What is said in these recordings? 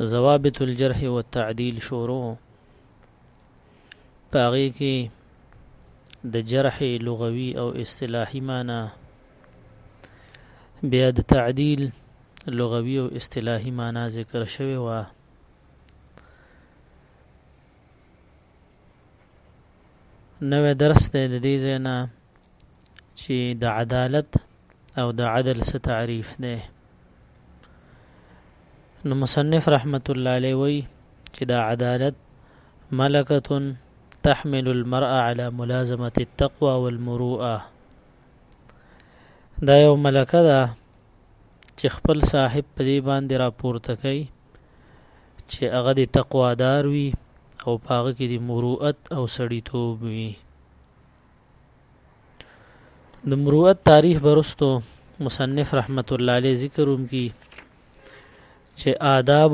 ضوابط الجرح والتعديل شروع پاغي کې د جرح لغوي او اصطلاحي معنی بیا د تعدیل لغوي او اصطلاحي معنی ذکر شوی و نوې درس ته د دې زینا چې د عدالت او د عدل څه تعریف دی نو مصنف رحمت الله علیه وی چې دا عدالت ملکه تحمل المرأه على ملازمه التقوى والمروءه دا یو ملکه ده چې خپل صاحب په دې باندې راپورته کوي چې هغه د تقوادار وي او پاغه کې د مروءت او سړیتوب وي د مروت تاریخ برستو مصنف رحمت الله علیه ذکروم کی چې آداب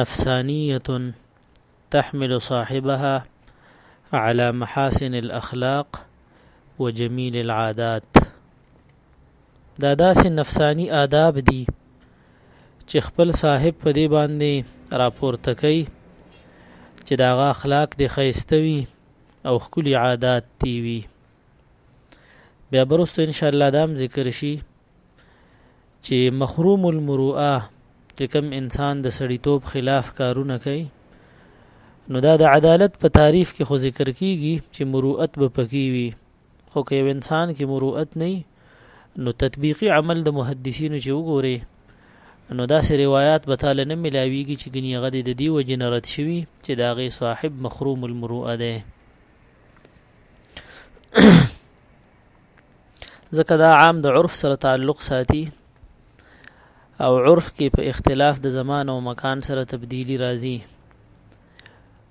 نفسانیه تحمل صاحبها على محاسن الاخلاق وجميل العادات دا داسې نفسانی آداب دي چې خپل صاحب په دې باندې راپورته کوي چې دا غا اخلاق دي خيستوي او خکلی عادات تی وی بیا برستو ان شاء الله دام ذکر شي چې مخروم المروءه چې کوم انسان د سړیتوب خلاف کارونه کوي نو دا د عدالت په تعریف کې خو ذکر کیږي چې مروءت به پکې وي خو که یو انسان کې مروءت نه نو تطبیقي عمل د محدثینو چې وګوري نو داسې روایات به تاله نه ملاویږي چې ګنې هغه د دې وجې نه رد شوي چې د هغې صاحب مخروم المروءه دی ځکه دا عام د عرف سره تعلق ساتي او عرف کې په اختلاف د زمان او مکان سره تبدیلی راځي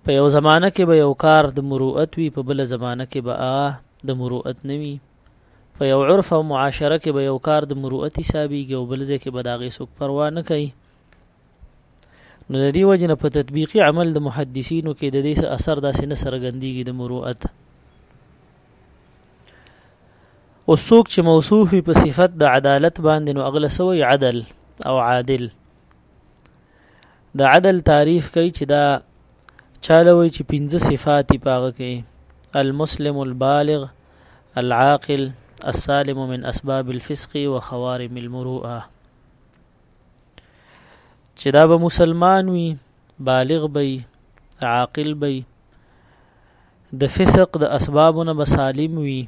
په یو زمانه کې به یو کار د مروءت وي په بل زمانه کې به هغه د مروءت نه وي په یو عرف او معاشره کې به یو کار د مروءت حسابيږي او بل ځکه به داغه څوک پروا نه کوي نو د دې وجنه په تطبیقي عمل د محدثینو کې د دې اثر داسې نه سرګندېږي د مروءت او څوک چې موصوف وي په صفت د عدالت باندې نو اغله سوی عدل او عادل د عدل تعریف کوي چې دا چاله وي چې پنځه صفات پاغه کوي المسلم البالغ العاقل السالم من اسباب الفسق وخوارم المروءه چې دا به مسلمان وي بالغ وي عاقل وي د فسق د اسبابونو به سالم وي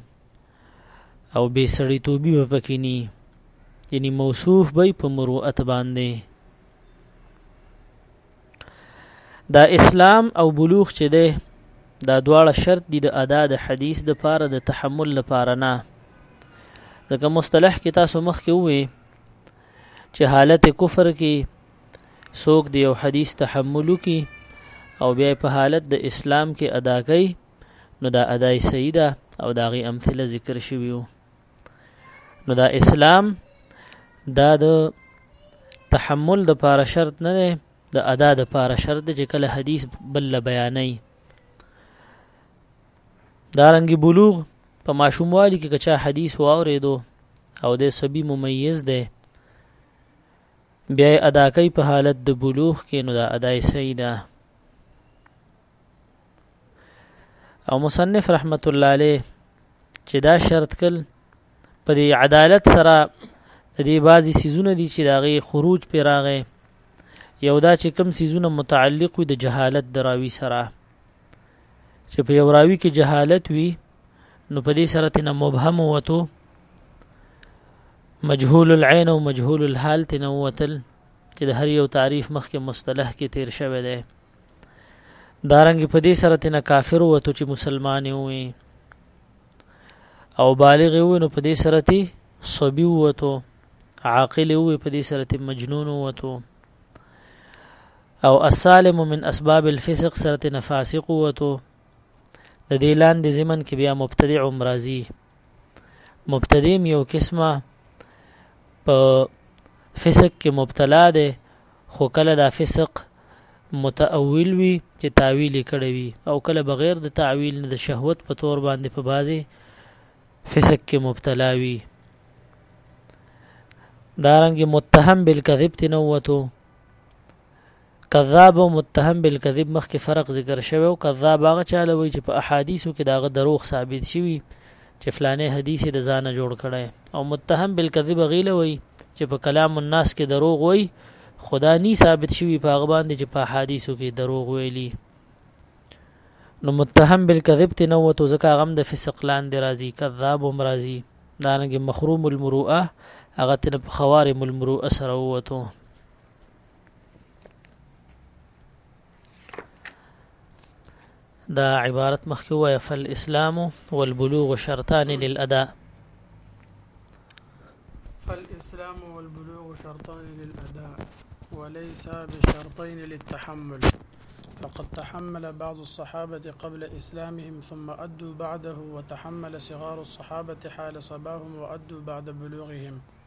او بې سړیتوبي به پکې ني یعنی موصوف به په مروءت باندې دا اسلام او بلوغ چې ده دا دواړه شرط دي د ادا د حدیث د پاره د تحمل لپاره نه ځکه مصطلح کې تاسو مخ کې وې چې حالت کفر کې څوک دی او حدیث تحمل کی او بیا په حالت د اسلام کې ادا کوي نو دا ادای صحیح ده او دا غي امثله ذکر شویو نو دا اسلام دا د تحمل د پاره شرط نه ده د ادا د پاره شرط چې کله حدیث بل بیانې دارنګي بلوغ په ماشوموالي کې کچا حدیث واورېدو او د سبي ممیز ده بیا ادا کوي په حالت د بلوغ کې نو دا ادای صحیح ده او مصنف رحمت الله علیه چې دا شرط کل په دې عدالت سره د دې بعضی سيزونه دي چې داغه خروج پر راغې یو دا چې کم سيزونه متعلق وي د جهالت دراوي سره چې په یو راوي کې جهالت وي نو په دې سره تنه مبهم وته مجهول العين او مجهول الحال تنوتل چې د هر یو تعریف مخکې مصطلح کې تیر شوی دی دارنګ په دې سره تنه کافر وته چې مسلمان وي او بالغ وي نو په دې سره تی صبي وته عاقل وي په دې سره تی مجنون وته او السالم من اسباب الفسق سره تنه فاسق وته د دې لاندې زمن کې بیا مبتدع هم راځي مبتدع یو قسمه په فسق کې مبتلا دی خو کله دا فسق متأول وي چې تعویل کړی وي او کله بغیر د تعویل نه د شهوت په تور باندې په بازي فسق کې مبتلا وي دارنګ متهم بالکذب تنوتو کذاب او متهم بالکذب مخکې فرق ذکر شوی او کذاب هغه چاله وي چې په احادیثو کې داغه دروغ ثابت شوی چې فلانه حدیث د ځانه جوړ کړي او متهم بالکذب غیله وي چې په کلام الناس کې دروغ وي خدا ني ثابت شوی په هغه باندې چې په احادیثو کې دروغ ویلي نو متهم بالکذب تنوته زکه غم د فسق لاندې راځي کذاب هم راځي دانګ مخروم المروءه هغه تن خوارم المروءه سره وته دا عبارت مخکې فالاسلام والبلوغ شرطان للاداء فالاسلام والبلوغ شرطان للاداء وليس بشرطين للتحمل فقد تحمل بعض الصحابة قبل إسلامهم ثم أدوا بعده وتحمل صغار الصحابة حال صباهم وأدوا بعد بلوغهم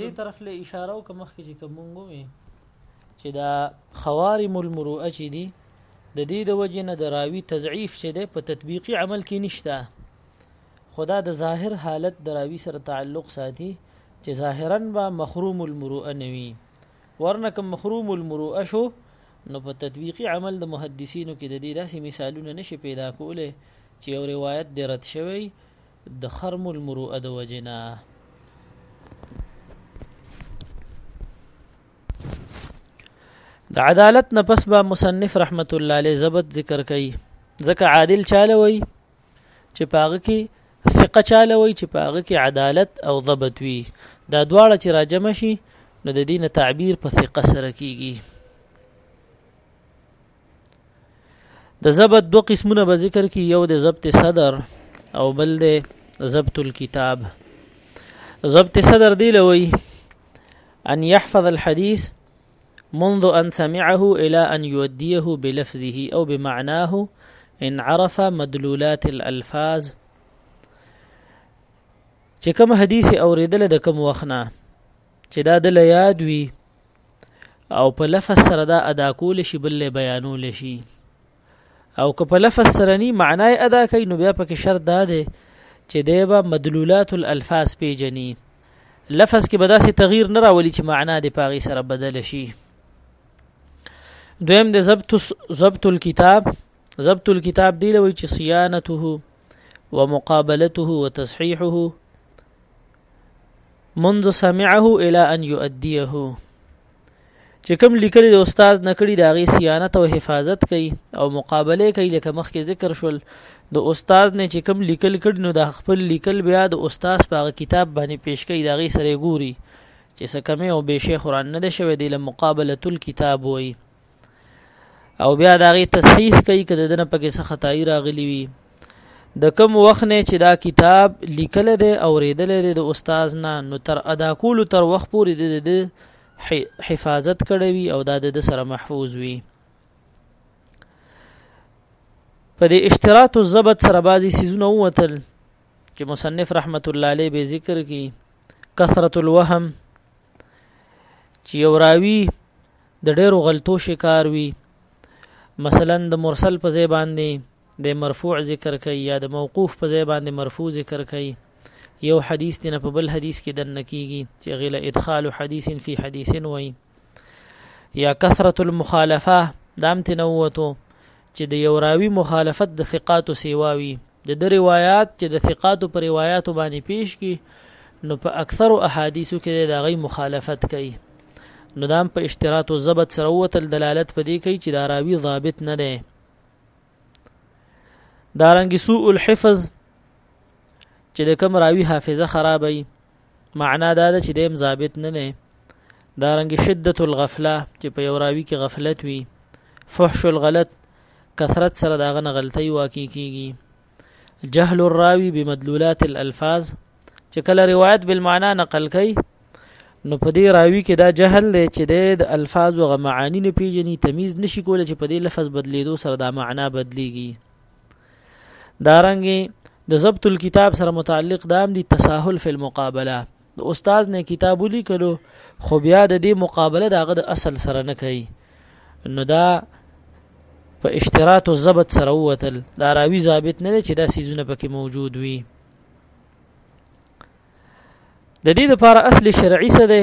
دې طرف له اشاره وکړه مخکې چې کوم مونږ وې چې دا خوارم المروءه چې دي د دې د وجې نه د راوي تضعیف چې دی په تطبیقي عمل کې نشته خدا د ظاهر حالت د راوي سره تعلق ساتي چې ظاهرا به مخروم المروءه نه وي ورنه کوم مخروم المروءه شو نو په تطبیقي عمل د محدثینو کې د دې داسې مثالونه نشي پیدا کولی چې یو روایت د رد شوی د خرم المروءه د وجنا د عدالت نه پس با مصنف رحمت الله علیه ضبط ذکر کوي ځکه عادل چاله وي چې پاغه کې ثقه چاله وي چې پاغه کې عدالت او ضبط وي دا دواړه چې راجم شي نو د دین تعبیر په ثقه سره کیږي د ضبط دو قسمونه به ذکر کی یو د ضبط صدر او بل د ضبط الكتاب ضبط صدر دی لوی ان يحفظ الحديث منذ ان سمعه الى ان يوديه بلفظه او بمعناه ان عرف مدلولات الالفاظ چې کوم حدیث اوریدل د کوم وخت نه چې دا د یاد وي او په لفظ سره دا ادا کول شي بل له بیانول شي او که په لفظ سره ني معنی ادا کوي نو بیا پکې شرط دا دی چې دی به مدلولات الالفاظ پیجني لفظ کې به داسې تغییر نه راولي چې معنا د پاغي سره بدل شي دویم د ضبط ضبط الكتاب ضبط الكتاب دی لوي چې صيانته ومقابلته وتصحيحه منذ سمعه الى ان يؤديه چې کوم لیکل د استاد نکړي د غي صيانت او حفاظت کوي او مقابله کوي لکه مخکې ذکر شول د استاد نه چې کوم لیکل کړي نو د خپل لیکل بیا د استاد په کتاب باندې پیش کوي د غي سره ګوري چې څه کمی او به شي قران نه ده شوی د مقابله الكتاب وایي او بیا دا غي تصحیح کوي کده دنه پکې څه خدای راغلی وي د کم وخت نه چې دا کتاب لیکل دی او ریدل دی د استاد نه نو تر ادا کول تر وخت پورې د حفاظت کړی وي او دا د سره محفوظ وي په دې اشتراط الزبط سره بازي سيزونه وتل چې مصنف رحمت الله عليه به ذکر کی کثرت الوهم چې یو راوی د ډیرو غلطو شکار وي مثلا د مرسل په ځای باندې د مرفوع ذکر کوي یا د موقوف په ځای باندې مرفوع ذکر کوي یو حدیث دینه په بل حدیث کې دن کیږي چې غیله ادخال حدیث فی حدیث وای یا کثرت المخالفه دام تنوتو چې د یو راوي مخالفت د ثقاتو سیوا وي، د ده روایات چې د ثقاتو په روایاتو باندې پیش کړي نو په اکثرو احادیثو کې د هغوی مخالفت کوي نو دام په اشتراط او ضبط سره وتل دلالت په دې کوي چې دا راوي ضابط نه دی دارنګ سوء الحفظ چې د کم راوي حافظه خرابوي معنا دا ده چې دیم ضابط نه دی دا رنګ شدت الغفله چې په یو راوی کې غفلت وي فحش الغلط کثرت سره داغه نه غلطي واقع کیږي جهل الراوی بمدلولات الالفاظ چې کله روایت بالمعنا نقل کوي نو په دې راوی کې دا جهل دی چې د الفاظ او معانی نه پیژني تمیز نشي کولای چې په دې لفظ بدلیدو سره دا معنا بدلیږي دارنګي د ضبط الكتاب سره متعلق دام دي تساهل فی المقابله د استاد نه کتاب ولیکلو خو بیا د دې مقابله دغه د اصل سره نه کوي نو دا په اشتراط او ضبط سره وتل دا راوی ضابط نه دی چې دا سیزونه پکې موجود وي د دې لپاره اصل شرعي څه دی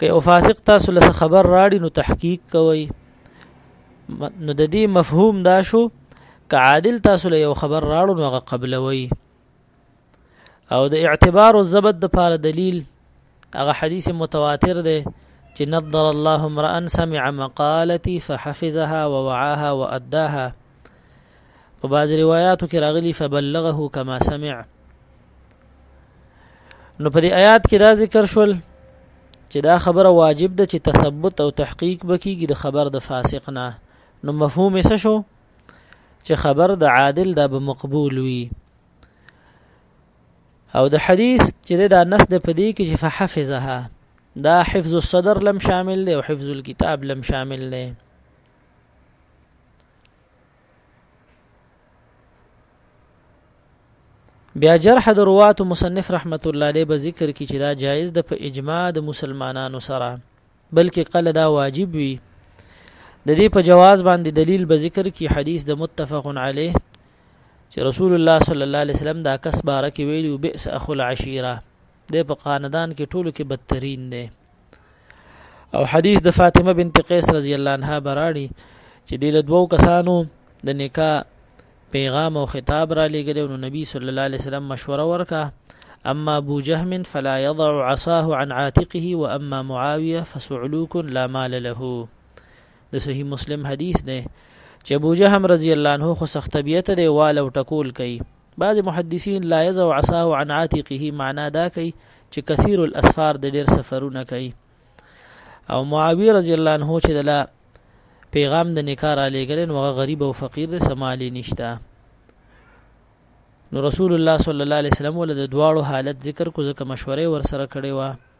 که یو فاسق تاسو له خبر راړي نو تحقیق کوي نو د دې مفهوم دا شو که عادل تاسو له یو خبر راړو نو هغه قبلوي او د اعتبار او زبد د پاره دلیل هغه حدیث متواتر دی چې نظر الله امرا سمع مقالتي فحفظها ووعاها واداها په بعض روایاتو کې راغلي فبلغه کما سمع نو په دې آیات کې دا ذکر شول چې دا خبره واجب ده چې تثبت او تحقیق بکیږي د خبر د فاسق نه نو مفهوم یې څه شو چې خبر د عادل دا به مقبول وي او د حدیث چې دا نس د پدې کې چې فحفظها دا حفظ الصدر لم شامل دی او حفظ الكتاب لم شامل دی بیا جرح د روات مصنف رحمت الله علیه به ذکر کی چې دا جایز د په اجماع د مسلمانانو سره بلکې قل دا واجب وي د دې په جواز باندې دلیل به ذکر کی حدیث د متفق علیه چې رسول الله صلی الله علیه وسلم دا کس بارک ویلی بئس اخو العشیره د په خاندان کې ټولو کې بدترین دی او حدیث د فاطمه بنت قیس رضی الله عنها براړي چې د دوو کسانو د نکاح پیغام او خطاب را لېږل نو نبی صلی الله علیه وسلم مشوره ورکا اما ابو جهم فلا يضع عصاه عن عاتقه واما معاويه فسعلوك لا مال له د صحیح مسلم حدیث دی چې ابو جهم رضی الله عنه خو سخت طبیعت دی وال او ټکول کوي بعضې محدثین لا یضع عصاه عن عاتقه معنا دا کوي چې کثیر الاسفار د ډیر سفرونه کوي او معاویه رضی الله عنه چې د لا پیغام د نکاح را لېږل نو هغه غریب او فقیر دی سمالی نشته نو رسول الله صلی الله علیه وسلم ول د دواړو حالت ذکر کو ځکه مشوره ورسره کړې و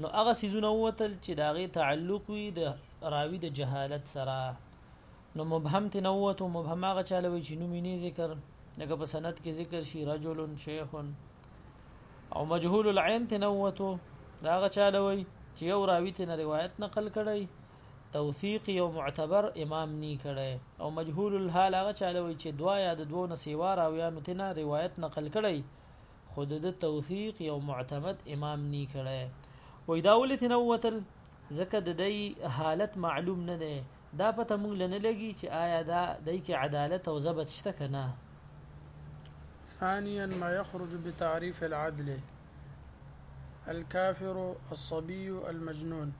نو هغه څیزونه ووتل چې د هغې تعلق وي د راوي د جهالت سره نو مبهم ته نه ووتو مبهم هغه چاله وي چې نوم یې ذکر لکه په سند کې ذکر شي رجل شیخ او مجهول العين ته نه ووتو دا هغه چاله وي چې یو راوي ته نه روایت نقل کړي توثیق یو معتبر امام نی کړي او مجهول الحال هغه چاله وي چې دوا یا د دوو نه سیوا راویانو ته نه روایت نقل کړي خو د ده توثیق یو معتمد امام نی کړی وای دا ولې تنه ووتل ځکه د دی حالت معلوم نه دی دا پته مونږ لنه لګي چې آیا دا دی کې عدالت او ضبط شته که نه ثانيا ما يخرج بتعريف العدل الكافر الصبي المجنون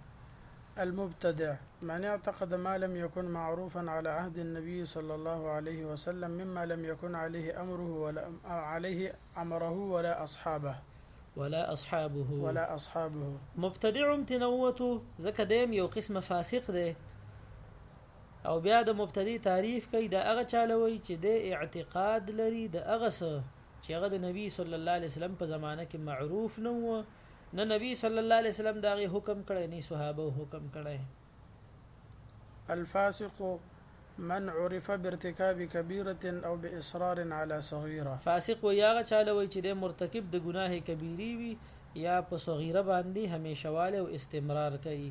المبتدع، من اعتقد ما لم يكن معروفا على عهد النبي صلی الله عليه وسلم مما لم يكن عليه امره ولا عليه امره ولا اصحابه. ولا اصحابه. ولا اصحابه. مبتدع هم ترې نه ووتو ځکه دی هم یو قسمه فاسق دی او بیا د مبتدع تعریف کوي دا هغه چا له وایي چې دی اعتقاد لري د هغه څه چې هغه د نبي صلی الله عليه وسلم په زمانه کې معروف نه وو نه نبی صلی الله علیه وسلم دا غي حکم کړي نه صحابه حکم کړي الفاسق من عرف بارتكاب كبيره او باصرار على صغيره فاسق و یاغه چاله وي چې د مرتکب د ګناه کبیری وي یا په صغیره باندې همیشواله او استمرار کوي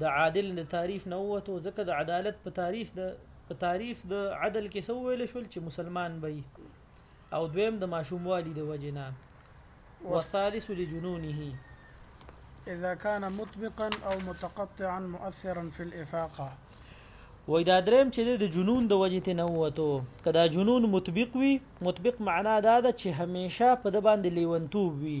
د عادل د تعریف نه ووتو ځکه د عدالت په تعریف د په تعریف د عدل کې سو ویل شول چې مسلمان به او دویم د ماشوموالي د وجنه والثالث لجنونه اذا كان مطبقا او متقطعا مؤثرا في الافاقه وای دا دریم چې د جنون د وجې ته نه وته کدا جنون مطبق وي مطبق معنا دا ده چې همیشه په د باندې لیونتوب وي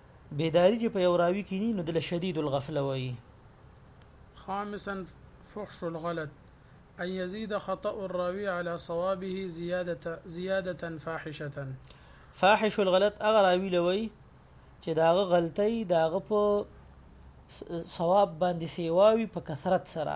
بیداری چې په یو راوی کې نی نو دل شدید الغفله وایي خامسا فحش الغلط ان يزيد خطأ الراوي على صوابه زيادة زيادة فاحشة فاحش الغلط اغه راوی لوي چې داغه غلطي داغه په ثواب باندې سیواوي په کثرت سره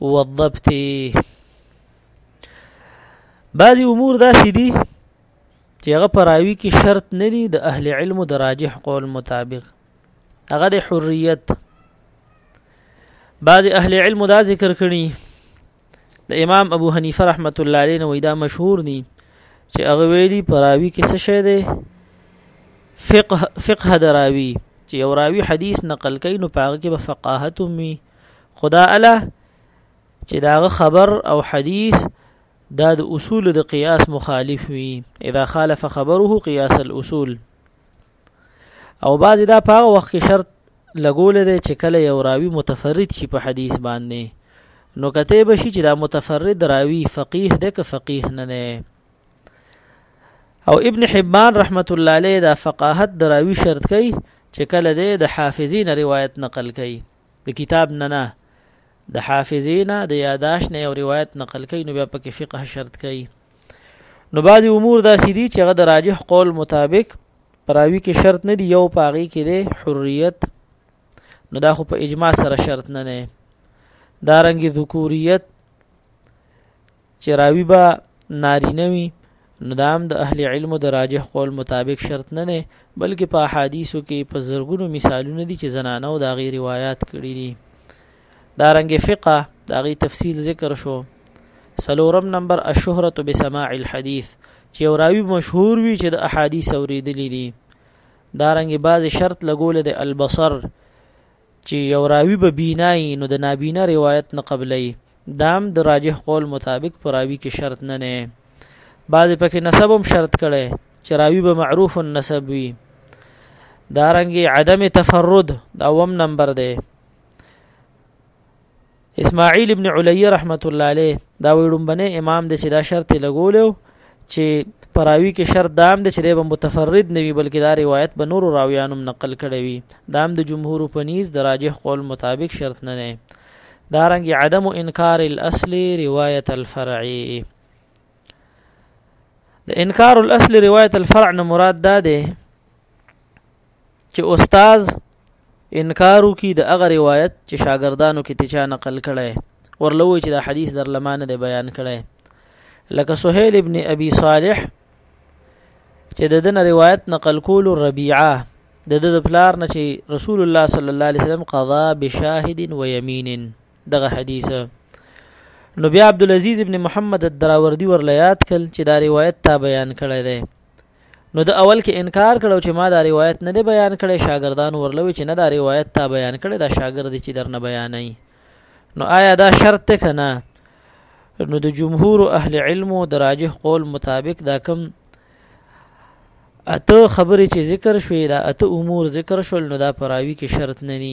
والضبط بعضی امور داسې دي چې هغه پراوي کې شرط نه دي د اهل علم د راجح قول مطابق هغه د حریت بعضی اهل علم دا ذکر کړي د امام ابو حنیفه رحمت الله علیه نو دا مشهور دي چې هغه ویلي پراوي کې څه شی دی فقه فقه دراوي چې یو راوي حدیث نقل کوي نو پاغه کې به فقاهت وي خدا اله چې داغه خبر او حدیث دا د اصول د قیاس مخالف وي اذا خالف خبره قیاس الاصول او بعضی دا په وخت کې شرط لګول دی چې کله یو راوی متفرد شي په حدیث باندې نو کته به شي چې دا متفرد راوی فقيه ده که فقيه نه ده او ابن حبان رحمت الله علیه دا فقاهت دراوی شرط کوي چې کله د حافظین روایت نقل کوي د کتاب نه نه د حافظې نه د یاداش نه یو روایت نقل کوي نو بیا پکې فقه شرط کوي نو بعضی امور داسې دي چې هغه د راجح قول مطابق پراوی کې شرط نه دی یو پاغي کې دی حریت نو دا خو په اجماع سره شرط نه نه دارنګي ذکوریت چې راوی به نارینه وي نو دا هم د اهل علم د راجح قول مطابق شرط نه دی بلکې په احادیثو کې په زرګونو مثالونه دي چې زنانه او داغي روایت کړي دي دا رنګ فقه داغي تفصیل ذکر شو سلورم نمبر الشهرة بسماع الحديث چې یو راوی مشهور وي چې د احادیث اوریدلې دي دا رنګ باز شرط لګول د البصر چې یو راوی به بینای نو د نابینا روایت نه قبلای دام د راجح قول مطابق پر راوی کې شرط نه نه بعض پکې نسب هم شرط کړي چې راوی به معروف النسب وي دارنګي عدم تفرد دا وم نمبر دی اسماعیل ابن علیه رحمت الله علیه دا وړومبنه امام د چې دا شرط لګولیو چې پراوی کې شرط دام د چې د متفرد نوي بلکې دا روایت به نور راویانم نقل کړي وي دام د جمهور په نیز د راجح قول مطابق شرط نه نه دارنګ عدم انکار الاصل روایت الفرعی د انکار الاصل روایت الفرع نه مراد ده چې استاد انکار وکي د هغه روایت چې شاګردانو کې تچا نقل کړي ورلوي چې دا حدیث در لمانه دی بیان کړي لکه سهيل ابن ابي صالح چې د دنه روایت نقل کول ربيعه د د پلار نه چې رسول الله صلی الله علیه وسلم قضا بشاهد و یمین دغه حدیث نو بیا عبد العزيز ابن محمد الدراوردی ورلیات کل چې دا روایت تا بیان کړی دی نو د اول کې انکار کړو چې ما دا روایت نه دی بیان کړی شاګردان ورلوي چې نه دا روایت تا بیان کړی دا شاګرد چې درنه بیانای نو آیا دا شرط ته کنه نو د جمهور اهل علم او د راجح قول مطابق دا کم اته خبرې چې ذکر شوې دا اته امور ذکر شول نو دا پراوي کې شرط نه ني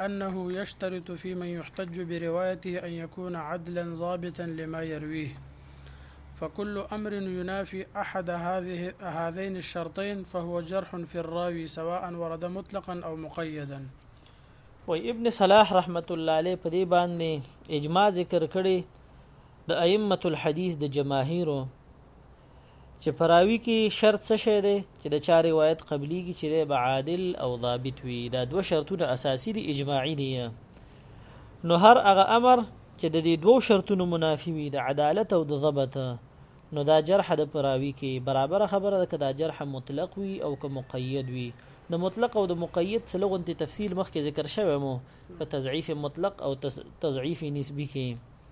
أنه يشترط في من يحتج بروايته أن يكون عدلا ضابطا لما يرويه فكل أمر ينافي أحد هذه هذين الشرطين فهو جرح في الراوي سواء ورد مطلقا أو مقيدا وابن صلاح رحمة الله عليه په دې اجماع ذكر كري د ائمه الحديث د جماهیرو چې په راوي کې شرط څه شی دی چې د چا روایت قبليږي چې دی به عادل او ضابط وي دا دوه شرطونه اساسي دي اجماعي دي نو هر هغه امر چې د دې دوو شرطونو منافي وي د عدالت او د ضبط نو دا جرح د پراوي کې برابر خبره ده که دا جرح مطلق وي او که مقید وي د مطلق او د مقید څه لغونتې تفصیل مخکې ذکر شوی مو په تضعیف مطلق او تضعیف نسبي کې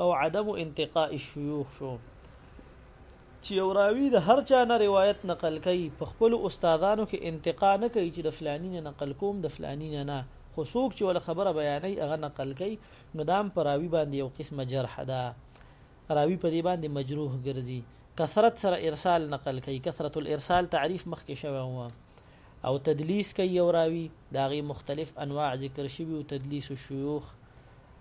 او عدم انتقاء الشيوخ شو چې یو راوی د هر چا نه روایت نقل کوي په خپل استادانو کې انتقا نه کوي چې د فلانی نه نقل کوم د فلانی نه نه خو څوک چې ول خبره بیانې هغه نقل کوي نو دام پر راوی باندې یو قسمه جرح ده راوی په دې باندې مجروح ګرځي کثرت سره ارسال نقل کوي کثرت الارسال تعریف مخکې شوی هو او تدلیس کوي یو راوی داغي مختلف انواع ذکر شوی او تدلیس الشيوخ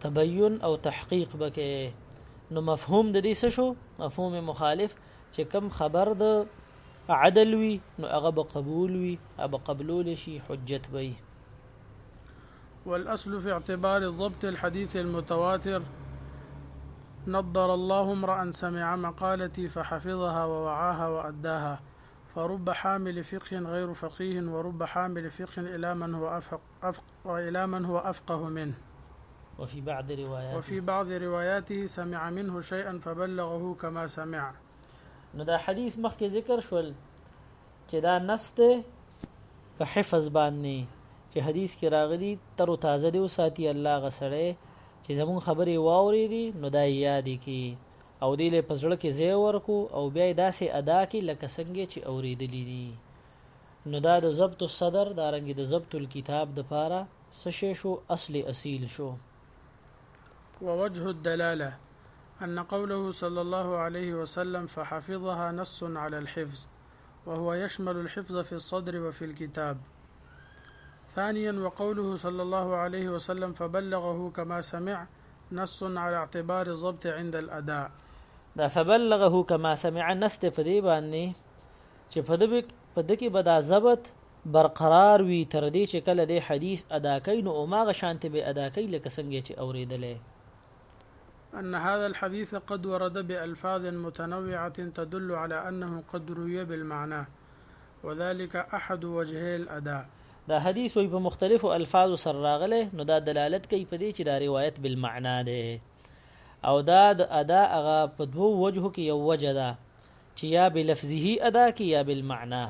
تبين او تحقيق بك نو مفهوم سشو مفهوم مخالف چې خبر د عدل وي نو هغه به قبول وي هغه قبلول شي حجت به والأصل في اعتبار الضبط الحديث المتواتر نضر الله امرأ سمع مقالتي فحفظها ووعاها وأداها فرب حامل فقه غير فقيه ورب حامل فقه إلى من هو أفق, افق والى من هو افقه منه وفي بعض رواياته وفي بعض رواياته سمع منه شيئا فبلغه كما سمع نو دا حدیث مخکې ذکر شول چې دا نص دی په حفظ باندې چې حدیث کې راغلی تر تازه دی وساتي الله غسړې چې زمون خبرې واوري دي نو دا یاد کی او دی له پزړه کې زی ورکو او بیا داسې ادا کی لکه څنګه چې اوریدلې دي نو دا د ضبط الصدر دارنګه د ضبط الکتاب د پاره څه شی شو اصل اصیل شو. ووجه الدلاله ان قوله صلی الله علیه وسلم فحفظها نص علی الحفظ وهو یشمل الحفظ فی الصدر وفی الکتاب ثانیا وقوله صلی الله علیه وسلم فبلغه کما سمع نص علی اعتبار الضبط عند الاداء دا فبلغه کما سمع نص دی په دې باندې چې په ده په ده کې به دا ضبط برقرار وي تر دې چې کله دی حدیث ادا کوي نو هماغه شانتې به ادا کوي لکه څنګه یې چې اورېدلی أن هذا الحديث قد ورد بألفاظ متنوعة تدل على أنه قد روي بالمعنى وذلك أحد وجهي الأداء دا حدیث وی په مختلفو الفاظو سره راغلی نو دا دلالت کوي په دې چې دا روایت بالمعنا دی او دا د ادا هغه په دوو وجهو کې یو وجه ده چې یا بلفظه ادا کې یا بالمعنا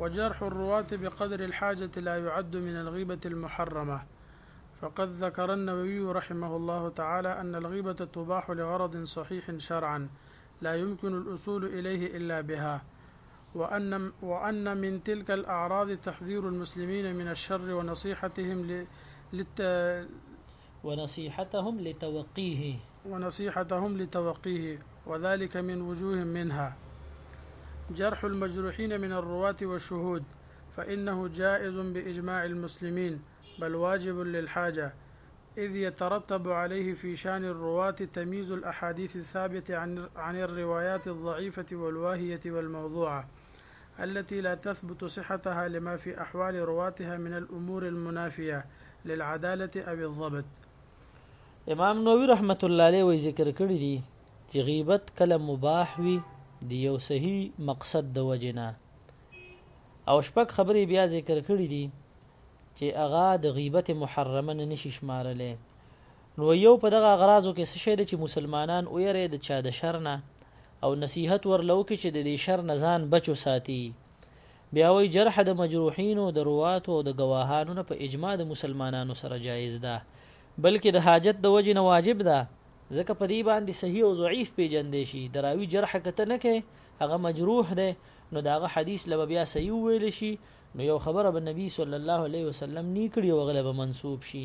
وجرح الرواة بقدر الحاجة لا يعد من الغيبة المحرمة فقد ذكر النووي رحمه الله تعالى أن الغيبة تباح لغرض صحيح شرعا لا يمكن الأصول إليه إلا بها وأن, وأن من تلك الأعراض تحذير المسلمين من الشر ونصيحتهم ل... لت... ونصيحتهم لتوقيه ونصيحتهم لتوقيه وذلك من وجوه منها جرح المجروحين من الرواة والشهود فإنه جائز بإجماع المسلمين بل واجب للحاجة إذ يترتب عليه في شأن الرواة تمييز الأحاديث الثابتة عن الروايات الضعيفة والواهية والموضوعة التي لا تثبت صحتها لما في احوال رواتها من الامور المنافيه للعداله او الضبط. امام نووي رحمت الله عليه وایي ذکر کړي دي چې غیبت کله مباح وي د یو صحیح مقصد د وجې نه او شپږ خبرې بیا ذکر کړي دي چې هغه د غیبت محرمه نه نشي شمارلی نو يو په دغه اغراضو کې څه شی دی چې مسلمانان ويرې د چا د شر نه او نصيحت ورله وکړي چې د دې شر نه ځان بچ وساتي بیا وایي جرح د مجروحینو د رواتو او د ګواهانو نه په اجماع د مسلمانانو سره جایز ده بلکې د حاجت د وجې نه واجب ده ځکه په دې باندې صحیح او ضعیف پیژندې شي د راوي جرح کته نه کې هغه مجروح ده نو داغه حدیث لبه بیا صحیح ویل شي نو یو خبره به نبی صلی الله علیه وسلم نیکړي او غلبه منسوب شي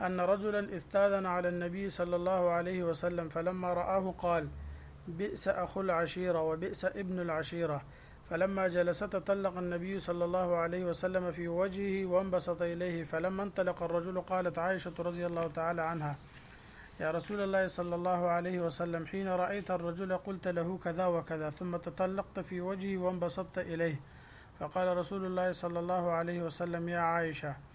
أن رجلا استاذن على النبي صلى الله عليه وسلم فلما رآه قال بئس أخو العشيرة وبئس ابن العشيرة فلما جلس تطلق النبي صلى الله عليه وسلم في وجهه وانبسط إليه فلما انطلق الرجل قالت عائشة رضي الله تعالى عنها يا رسول الله صلى الله عليه وسلم حين رأيت الرجل قلت له كذا وكذا ثم تطلقت في وجهه وانبسطت إليه فقال رسول الله صلى الله عليه وسلم يا عائشة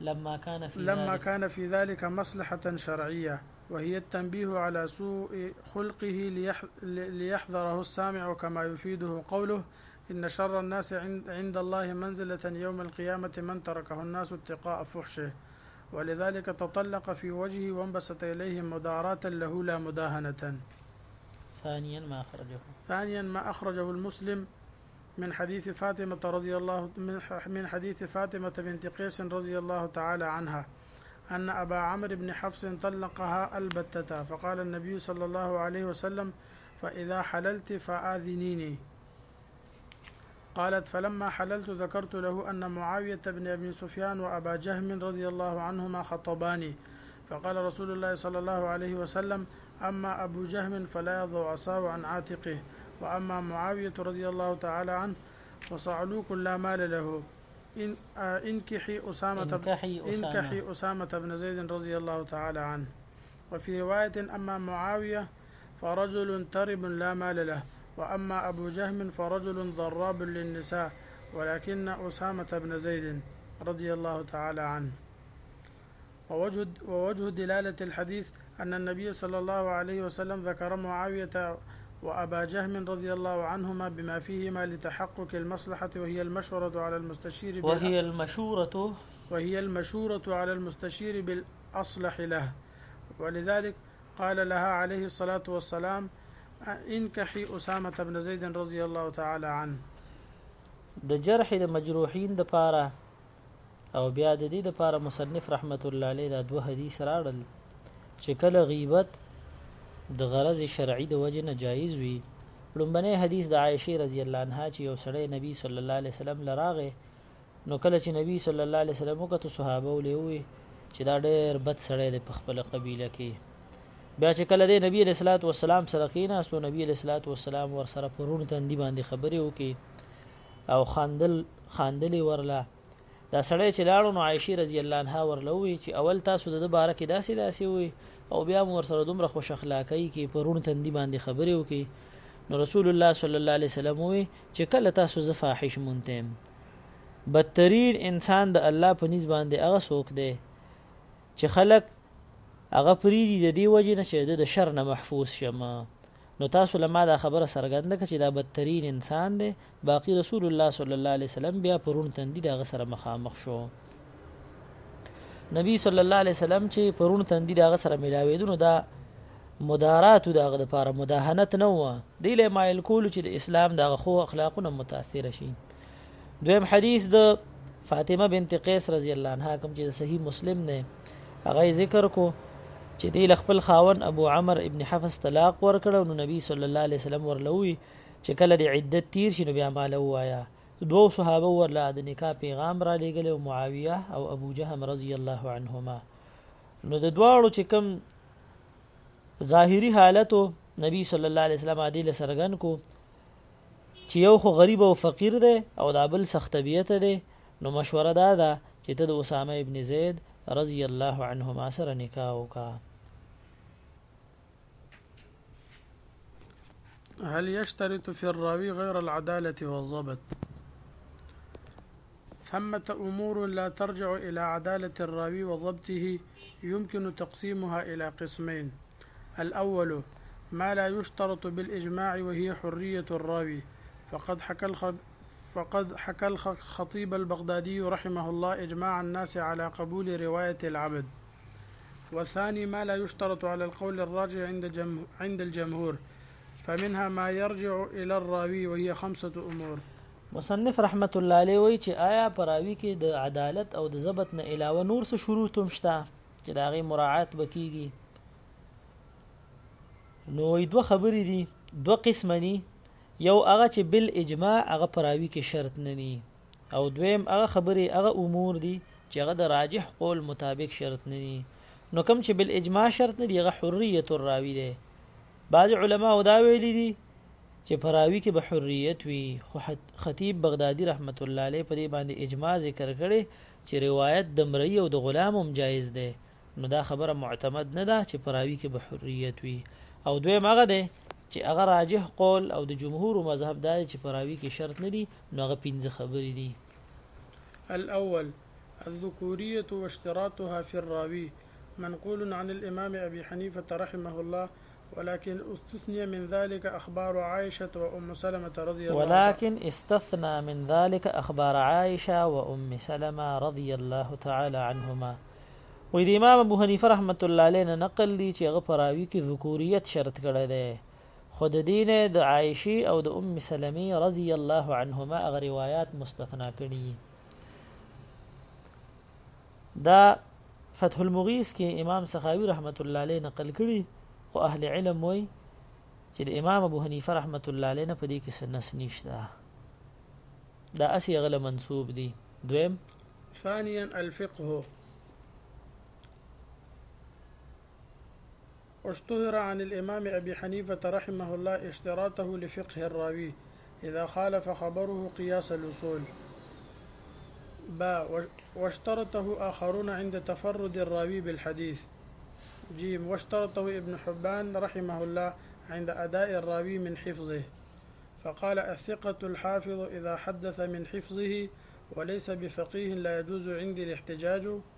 لما كان في لما ذلك كان في ذلك مصلحة شرعية وهي التنبيه على سوء خلقه ليحذره السامع كما يفيده قوله إن شر الناس عند الله منزلة يوم القيامة من تركه الناس اتقاء فحشه ولذلك تطلق في وجهه وانبسط إليه مداراة له لا مداهنة ثانيا ما أخرجه ثانيا ما أخرجه المسلم من حديث فاطمة رضي الله من حديث فاطمة بنت قيس رضي الله تعالى عنها أن أبا عمرو بن حفص طلقها البتة فقال النبي صلى الله عليه وسلم فإذا حللت فآذنيني قالت فلما حللت ذكرت له أن معاوية بن أبي سفيان وأبا جهم رضي الله عنهما خطباني فقال رسول الله صلى الله عليه وسلم أما أبو جهم فلا يضع عصاه عن عاتقه وأما معاوية رضي الله تعالى عنه فصعلوك لا مال له إن آه، انكحي أسامة انكحي أسامة, انكحي أسامة بن زيد رضي الله تعالى عنه وفي رواية أما معاوية فرجل ترب لا مال له وأما أبو جهم فرجل ضراب للنساء ولكن أسامة بن زيد رضي الله تعالى عنه ووجه, ووجه دلالة الحديث أن النبي صلى الله عليه وسلم ذكر معاوية وأبا جهم رضي الله عنهما بما فيهما لتحقق المصلحة وهي المشورة على المستشير وهي المشورة وهي المشورة على المستشير بالأصلح له ولذلك قال لها عليه الصلاة والسلام انكحي أسامة بن زيد رضي الله تعالى عنه د جرح د مجروحين د پاره او بیا د دې لپاره مصنف رحمت الله علیه دا دوه حدیث راړل چې کله غیبت د غرض شرعي د وجه نه جایز وي لومبنه حدیث د عائشه رضی الله عنها چې یو سړی نبی صلی الله علیه وسلم لراغه نو کله چې نبی صلی الله علیه وسلم وکړو صحابه ولوي چې دا ډېر بد سړی دی په خپل قبيله کې بیا چې کله دی نبی علیہ الصلوۃ والسلام سره کیناستو نبی علیہ الصلوۃ والسلام ور سره پرون تندی باندې خبرې وکړي او خاندل خاندلی ورله دا سړی چې لاړو نو عائشه رضی الله عنها ورله وی چې اول تاسو د باره کې داسې داسې وی او بیا مور سره دومره خوش اخلاقی کې پرون تندی باندې خبرې وکي نو رسول الله صلی الله علیه وسلم وی چې کله تاسو ز فاحش مونتم بدترین انسان د الله په نس باندې هغه څوک دی چې خلک هغه پریدي د دې وجه نه چې د شر نه محفوظ شمه نو تاسو له ما دا خبره څرګنده کړه چې دا بدترین انسان دی، باقي رسول الله صلی الله علیه وسلم بیا په روڼ تندي د هغه سره مخامخ شو. نبی صلی الله علیه وسلم چې په روڼ تندي د هغه سره ملاوېدو نو دا مدارات د هغه لپاره مداهنت نه و دی له مایل کولو چې د اسلام د هغه خو اخلاقونه متاثر شي دویم حدیث د فاطمه بنت قیس رضی الله عنها کوم چې صحیح مسلم نه هغه ذکر کو چې دی خپل خاون ابو عمر ابن حفص طلاق ورکړ نو نبی صلی الله علیه وسلم ورلوي چې کله د عدت تیر شي نو بیا مال وایا دوه صحابه ورله د نکاح پیغام را لېګل او معاویه او ابو جهم رضی الله عنهما نو د دواړو چې کوم ظاهری حالتو نبی صلی الله علیه وسلم عادل سرغن کو چې یو خو غریب او فقیر دی او دا بل سخت طبیعته دی نو مشوره دا ده چې ته د اسامه ابن زید رضی الله عنهما سره نکاح وکا هل يشترط في الراوي غير العدالة والضبط ثمة أمور لا ترجع إلى عدالة الراوي وضبطه يمكن تقسيمها إلى قسمين الأول ما لا يشترط بالإجماع وهي حرية الراوي فقد حكى الخب فقد حكى الخطيب البغدادي رحمه الله إجماع الناس على قبول رواية العبد والثاني ما لا يشترط على القول الراجع عند, عند الجمهور فمنها ما يرجع الى الراوي وهي خمسة امور. مصنف رحمة الله عليه وايي چې آيا په راوي کې د عدالت او د ضبط نه علاوه نور څه شروط هم شته چې د هغې مراعات به کېږي نو وايي دوه خبرې دي دوه قسمه دي یو هغه چې بل اجماع هغه په راوي کې شرط نه دي او دویم هغه خبرې هغه امور دي چې هغه د راجح قول مطابق شرط نه دي نو کوم چې بل اجماع شرط نه دي هغه حریت الراوي دی بعضې علماوو دا ویلي دي چې په راوي کې به حریت وي خو خطیب بغدادي رحمت الله علیه په دې باندې اجماع ذکر کړې چې روایت د مرئی او د غلام هم جایز دی نو دا خبره معتمد نه ده چې په راوي کې به حریت وي او دویم هغه دی چې هغه راجح قول او د جمهور مذهب دا چې پراوي کې شرط نه دي نو هغه پنځه خبرې دي الاول الذکوریة واشتراطها فی الراوی منقول عن الامام ابی حنیفة رحمه الله ولکن استثنی من ذلک اخبار عائشة وام سلمة رضی الله تعالی عنهما. ولکن استثنی من ذلک اخبار عائشة وام سلمة رضی الله تعالی عنهما. وایي د امام ابو حنیفه رحمة الله علیه نه نقل دي چې هغه په راوي کې ذکوریت شرط کړی دی خو د دې نه یې د عائشې او د ام سلمې رضی الله عنهما هغه روایات مستثنی کړي. دا فتح المغیث کې امام سخاوي رحمت الله علیه نقل کړي خو اهل علم وایي چې د امام ابو حنیفه رحمت الله علیه نه په دې کې سنس نشته دا اسی غله منسوب دي دویم ثانيا الفقه اشتهر عن الإمام أبي حنيفة رحمه الله اشتراطه لفقه الراوي إذا خالف خبره قياس الأصول با واشترطه آخرون عند تفرد الراوي بالحديث جيم واشترط ابن حبان رحمه الله عند أداء الراوي من حفظه فقال الثقة الحافظ إذا حدث من حفظه وليس بفقيه لا يجوز عندي الاحتجاج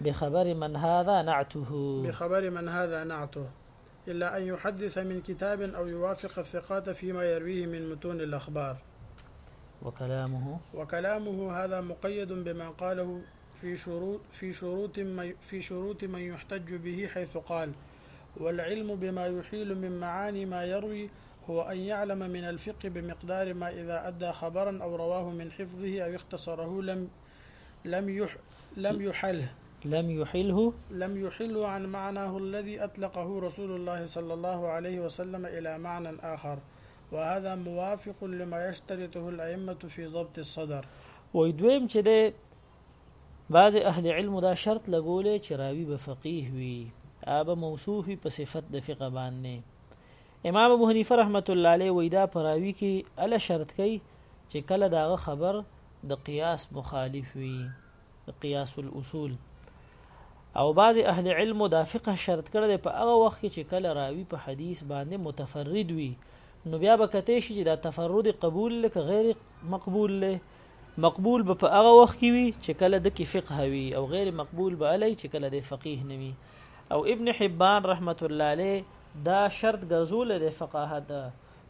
بخبر من هذا نعته بخبر من هذا نعته إلا أن يحدث من كتاب أو يوافق الثقات فيما يرويه من متون الأخبار وكلامه وكلامه هذا مقيد بما قاله في شروط في شروط من في شروط من يحتج به حيث قال والعلم بما يحيل من معاني ما يروي هو أن يعلم من الفقه بمقدار ما إذا أدى خبرا أو رواه من حفظه أو اختصره لم لم يح لم يحله لم يحله لم يحله عن معناه الذي أطلقه رسول الله صلى الله عليه وسلم إلى معنى آخر وهذا موافق لما يشترطه الأئمة في ضبط الصدر وای دویم چې ده بعض اهل علم دا شرط لګولې چې راوی به فقيه وي آب موصوف په صفت د فقه باندې امام ابو حنیفه رحمت الله علیه وی دا په راوی کی اله شرط کوي چې کله د هغه خبر د قیاس مخالف وي د قیاس الاصول او بعض اهل علم دا فقه شرط کړی په هغه وخت کې چې کله راوی په حدیث باندې متفرد وي نو بیا به کته شي چې دا تفرد قبول لکه غیر مقبول له مقبول به په هغه وخت کې وي چې کله د کې فقه وي او غیر مقبول به علي چې کله د فقيه نه وي او ابن حبان رحمت الله علیه دا شرط ګرځولی دی فقاهت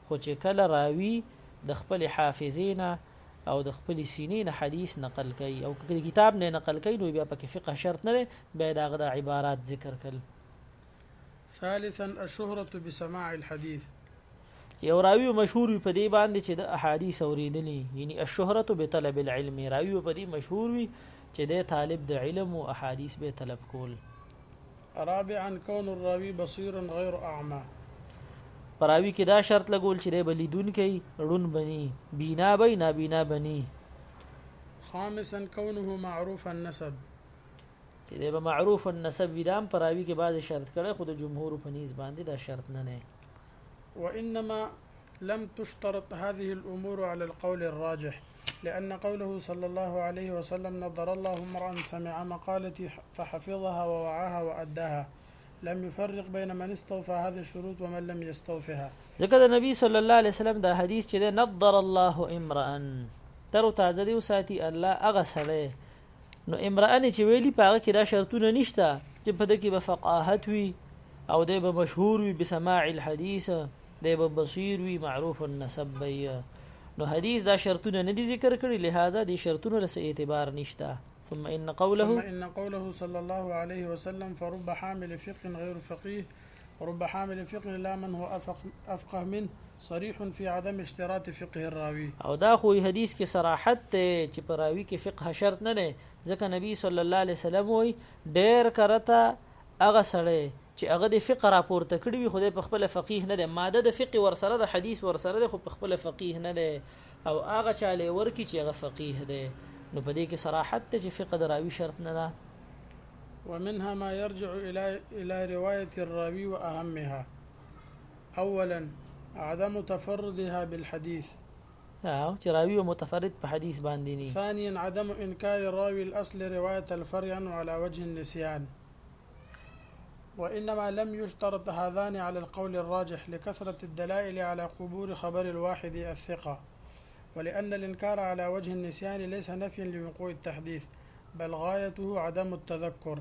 خو چې کله راوي د خپلې حافظې نه او د خپل سینې نه حدیث نقل کوي او کله کتاب نه نقل کوي نو بیا پکې فقه شرط نه دی بیا دا غدا عبارات ذکر کړل ثالثا الشهرة بسماع الحديث چې یو راوی مشهور وي په دې باندې چې د احادیث اوریدلی یعنی الشهرت بطلب العلم راوی په دې مشهور وي چې د طالب د علم او احادیث به طلب کول رابعا كون الراوي بصيرا غير اعمى پراوی کې دا شرط لګول چې د بلیدون کې ړون بني بینا بي نابینا بني خامسا كونه معروف النسب چې د معروف النسب ویدام پراوی کې بعض شرط کړه خو د جمهور په نيز باندې دا شرط نه نه وانما لم تشترط هذه الامور على القول الراجح لأن قوله صلى الله عليه وسلم نظر الله امرأ سمع مقالتي فحفظها ووعاها وأداها لم يفرق بين من استوفى هذه الشروط ومن لم يستوفها ذكر النبي صلى الله عليه وسلم ده حديث كده نظر الله امرأ ترو تازه دی وساتي الله أغسله نو امرأنې چې ویلي په هغه کې دا شرطونه نشته چې په دکې به فقاهت وي او دی به مشهور وي بسماع الحديث دی به بصیر وي معروف النسب بیا نو حدیث دا شرطونه نه دي ذکر کړي لہذا دي شرطونه لسه اعتبار نشته ثم ان قوله ثم ان قوله صلى الله عليه وسلم فرب حامل فقه غير فقيه رب حامل فقه لا من هو افقه منه صريح في عدم اشتراط فقه الراوي. او دا خو حديث کې صراحت دی چې په راوي کې فقه شرط نه دی ځکه نبي صلی الله عليه وسلم وايي ډېر کرته هغه سړی چې هغه دې فقه راپورته کړي وي خو دی پخپله فقيه نه دی ماده د فقه ورسره ده حديث ورسره دی خو پخپله فقيه نه دی او هغه چاله يې ورکړي چې هغه فقيه دی نو په دې کې صراحت دی چې فقه د راوي شرط نه ده. ومنها ما يرجع إلى إلى رواية الراوي وأهمها أولا عدم تفردها بالحديث اه راوي ومتفرد بحديث بانديني ثانيا عدم إنكار الراوي الأصل رواية الفرع على وجه النسيان وإنما لم يشترط هذان على القول الراجح لكثرة الدلائل على قبول خبر الواحد الثقة ولأن الإنكار على وجه النسيان ليس نفيا لوقوع التحديث بل غايته عدم التذكر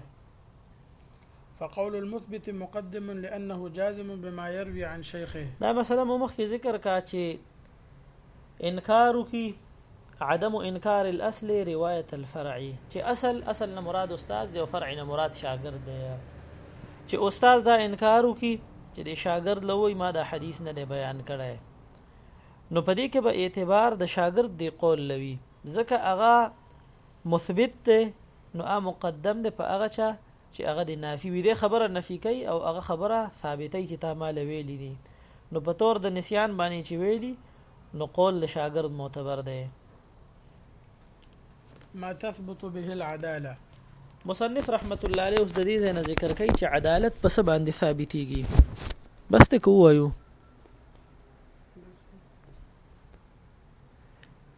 فقول المثبت مقدم لأنه جازم بما يروي عن شيخه دا مسله مو مخکې ذکر کا چې انکار کی عدم انکار الاصل روایت الفرعی چې اصل اصل نه مراد استاد دی او فرع نه مراد شاګرد دی چې استاد دا انکار وکي چې د شاګرد لوی ما دا حدیث نه دی بیان کړی نو پدې کې به اعتبار د شاګرد دی قول لوي ځکه هغه مثبت دی نو هغه مقدم دی په هغه چا چې هغه د نافي وي دې خبره نفي کوي او هغه خبره ثابتوي چې تا مال ویلي دي نو په تور د نسیان باندې چې ویلي نو قول د شاګرد معتبر دی ما تثبت به العداله مصنف رحمت الله علیه اوس د دې ځای نه ذکر کوي چې عدالت په څه باندې ثابتېږي بس ته کوو